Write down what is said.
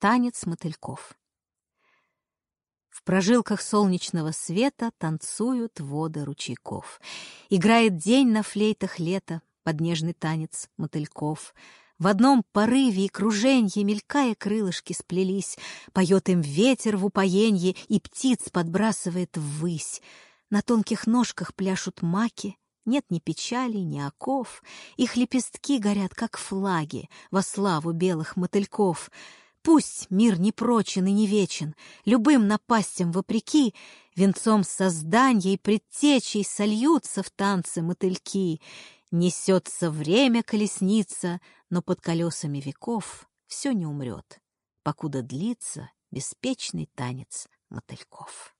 Танец мотыльков. В прожилках солнечного света танцуют воды ручейков. Играет день на флейтах лета под нежный танец мотыльков. В одном порыве и круженье, мелькая крылышки, сплелись. Поет им ветер в упоенье и птиц подбрасывает ввысь. На тонких ножках пляшут маки, нет ни печали, ни оков. Их лепестки горят, как флаги, во славу белых мотыльков. Пусть мир не прочен и не вечен, любым напастям вопреки, Венцом создания и предтечей сольются в танце мотыльки. Несется время колесница, но под колесами веков все не умрет, покуда длится беспечный танец мотыльков.